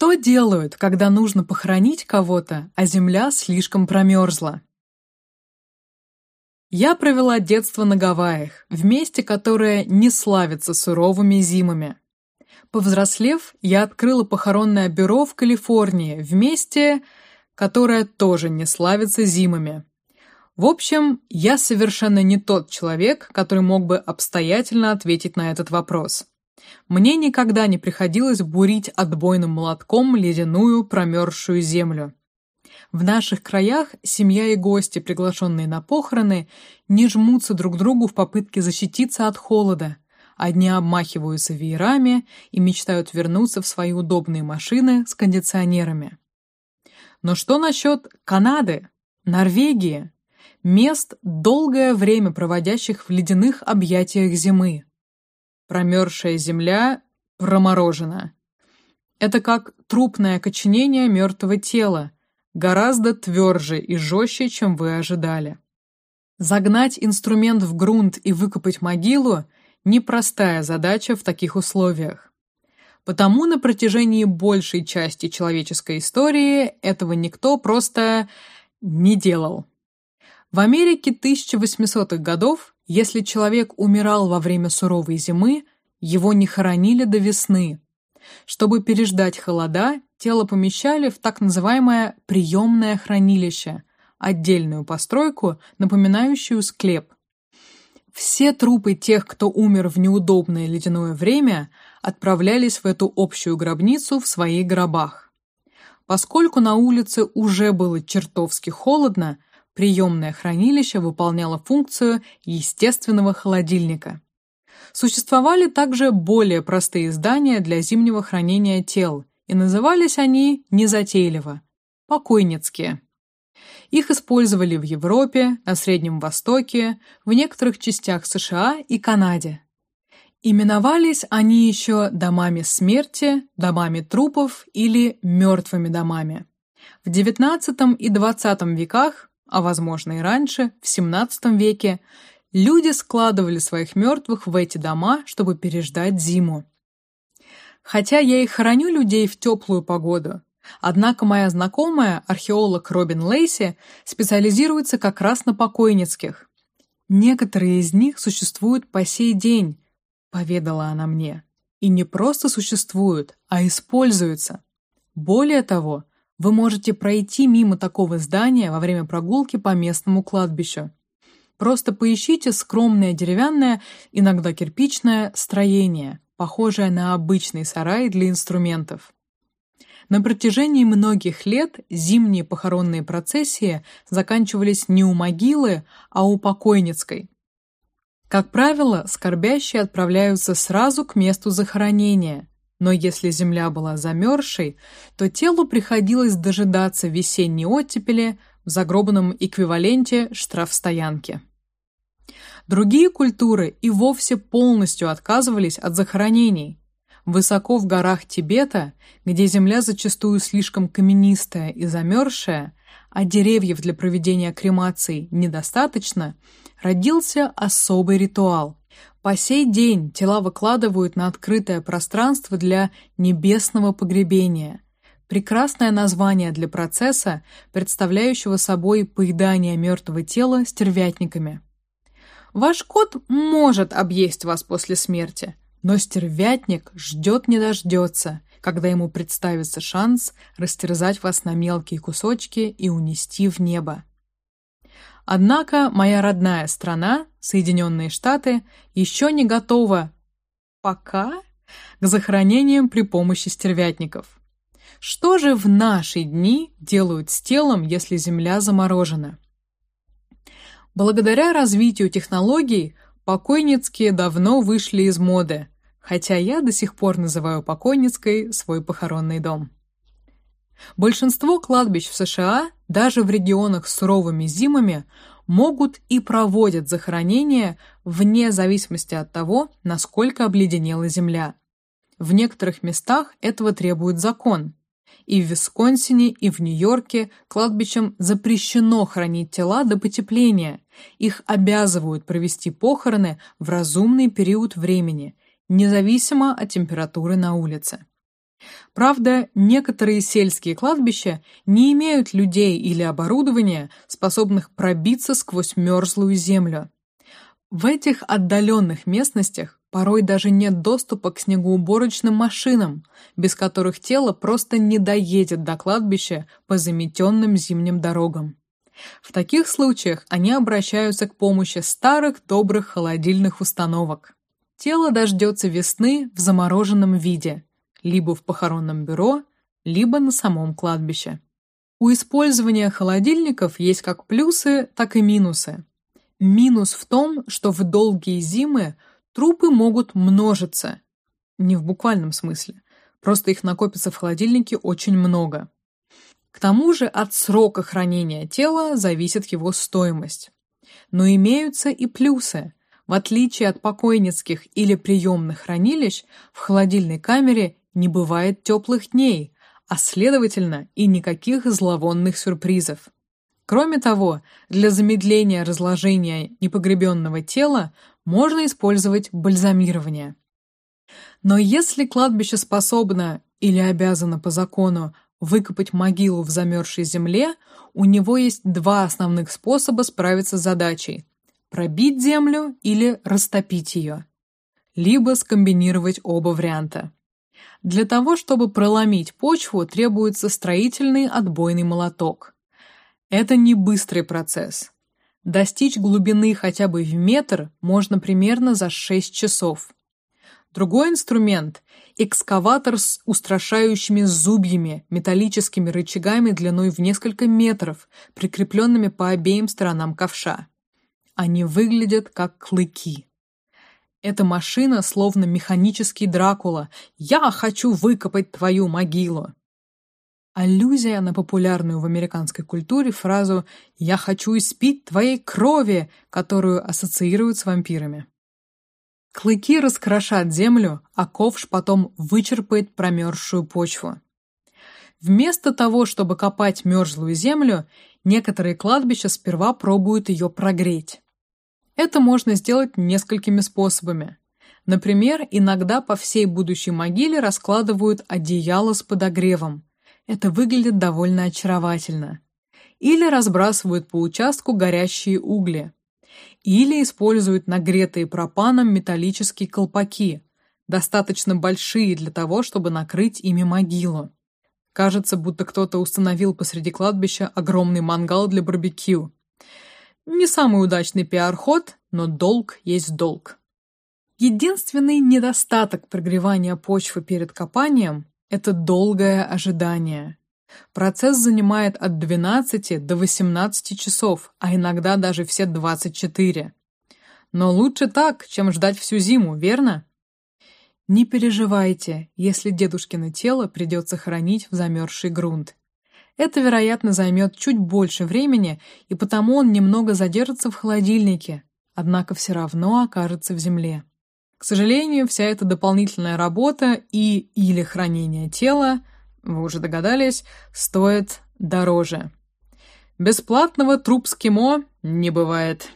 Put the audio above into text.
Что делают, когда нужно похоронить кого-то, а земля слишком промерзла? Я провела детство на Гавайях, в месте, которое не славится суровыми зимами. Повзрослев, я открыла похоронное бюро в Калифорнии, в месте, которое тоже не славится зимами. В общем, я совершенно не тот человек, который мог бы обстоятельно ответить на этот вопрос. Мне никогда не приходилось бурить отбойным молотком ледяную промерзшую землю. В наших краях семья и гости, приглашенные на похороны, не жмутся друг к другу в попытке защититься от холода. Одни обмахиваются веерами и мечтают вернуться в свои удобные машины с кондиционерами. Но что насчет Канады, Норвегии, мест, долгое время проводящих в ледяных объятиях зимы? Промерзшая земля проморожена. Это как трупное окоченение мертвого тела, гораздо тверже и жестче, чем вы ожидали. Загнать инструмент в грунт и выкопать могилу – непростая задача в таких условиях. Потому на протяжении большей части человеческой истории этого никто просто не делал. В Америке 1800-х годов, если человек умирал во время суровой зимы, его не хоронили до весны. Чтобы переждать холода, тело помещали в так называемое приемное хранилище, отдельную постройку, напоминающую склеп. Все трупы тех, кто умер в неудобное ледяное время, отправлялись в эту общую гробницу в своих гробах. Поскольку на улице уже было чертовски холодно, приемное хранилище выполняло функцию естественного холодильника. Существовали также более простые здания для зимнего хранения тел, и назывались они незатейливо – покойницкие. Их использовали в Европе, на Среднем Востоке, в некоторых частях США и Канаде. Именовались они еще домами смерти, домами трупов или мертвыми домами. В XIX и XX веках, а возможно и раньше, в XVII веке, люди складывали своих мертвых в эти дома, чтобы переждать зиму. Хотя я и хороню людей в теплую погоду, однако моя знакомая, археолог Робин Лейси, специализируется как раз на покойницких. Некоторые из них существуют по сей день, поведала она мне. И не просто существуют, а используются. Более того, вы можете пройти мимо такого здания во время прогулки по местному кладбищу. Просто поищите скромное деревянное, иногда кирпичное строение, похожая на обычный сарай для инструментов. На протяжении многих лет зимние похоронные процессии заканчивались не у могилы, а у покойницкой. Как правило, скорбящие отправляются сразу к месту захоронения, но если земля была замерзшей, то телу приходилось дожидаться весенней оттепели в загробном эквиваленте штрафстоянки. Другие культуры и вовсе полностью отказывались от захоронений. Высоко в горах Тибета, где земля зачастую слишком каменистая и замерзшая, а деревьев для проведения кремаций недостаточно, родился особый ритуал. По сей день тела выкладывают на открытое пространство для небесного погребения. Прекрасное название для процесса, представляющего собой поедание мертвого тела стервятниками. Ваш кот может объесть вас после смерти, но стервятник ждет не дождется, когда ему представится шанс растерзать вас на мелкие кусочки и унести в небо. Однако моя родная страна, Соединенные Штаты, еще не готова пока к захоронениям при помощи стервятников. Что же в наши дни делают с телом, если земля заморожена? Благодаря развитию технологий покойницкие давно вышли из моды, хотя я до сих пор называю покойницкой свой похоронный дом. Большинство кладбищ в США, даже в регионах с суровыми зимами, могут и проводят захоронения вне зависимости от того, насколько обледенела земля. В некоторых местах этого требует закон, и в Висконсине, и в Нью-Йорке кладбищам запрещено хранить тела до потепления. Их обязывают провести похороны в разумный период времени, независимо от температуры на улице. Правда, некоторые сельские кладбища не имеют людей или оборудования, способных пробиться сквозь мерзлую землю. В этих отдаленных местностях порой даже нет доступа к снегоуборочным машинам, без которых тело просто не доедет до кладбища по заметенным зимним дорогам. В таких случаях они обращаются к помощи старых добрых холодильных установок. Тело дождется весны в замороженном виде, либо в похоронном бюро, либо на самом кладбище. У использования холодильников есть как плюсы, так и минусы. Минус в том, что в долгие зимы трупы могут множиться. Не в буквальном смысле. Просто их накопится в холодильнике очень много. К тому же от срока хранения тела зависит его стоимость. Но имеются и плюсы. В отличие от покойницких или приемных хранилищ, в холодильной камере не бывает теплых дней, а следовательно и никаких зловонных сюрпризов. Кроме того, для замедления разложения непогребенного тела можно использовать бальзамирование. Но если кладбище способно или обязано по закону выкопать могилу в замерзшей земле, у него есть два основных способа справиться с задачей: пробить землю или растопить ее, либо скомбинировать оба варианта. Для того, чтобы проломить почву, требуется строительный отбойный молоток. Это не быстрый процесс. Достичь глубины хотя бы в метр можно примерно за 6 часов. Другой инструмент экскаватор с устрашающими зубьями, металлическими рычагами длиной в несколько метров, прикрепленными по обеим сторонам ковша. Они выглядят как клыки. Эта машина словно механический Дракула. Я хочу выкопать твою могилу. Аллюзия на популярную в американской культуре фразу «я хочу испить твоей крови», которую ассоциируют с вампирами. Клыки раскрошат землю, а ковш потом вычерпает промерзшую почву. Вместо того, чтобы копать мерзлую землю, некоторые кладбища сперва пробуют ее прогреть. Это можно сделать несколькими способами. Например, иногда по всей будущей могиле раскладывают одеяло с подогревом. Это выглядит довольно очаровательно. Или разбрасывают по участку горящие угли или используют нагретые пропаном металлические колпаки, достаточно большие для того, чтобы накрыть ими могилу. Кажется, будто кто-то установил посреди кладбища огромный мангал для барбекю. Не самый удачный пиар-ход, но долг есть долг. Единственный недостаток прогревания почвы перед копанием – это долгое ожидание. Процесс занимает от 12 до 18 часов, а иногда даже все 24. Но лучше так, чем ждать всю зиму, верно? Не переживайте, если дедушкино тело придется хранить в замерзший грунт. Это, вероятно, займет чуть больше времени, и потому он немного задержится в холодильнике, однако все равно окажется в земле. К сожалению, вся эта дополнительная работа и или хранение тела вы уже догадались, стоит дороже. Бесплатного труп скимо не бывает.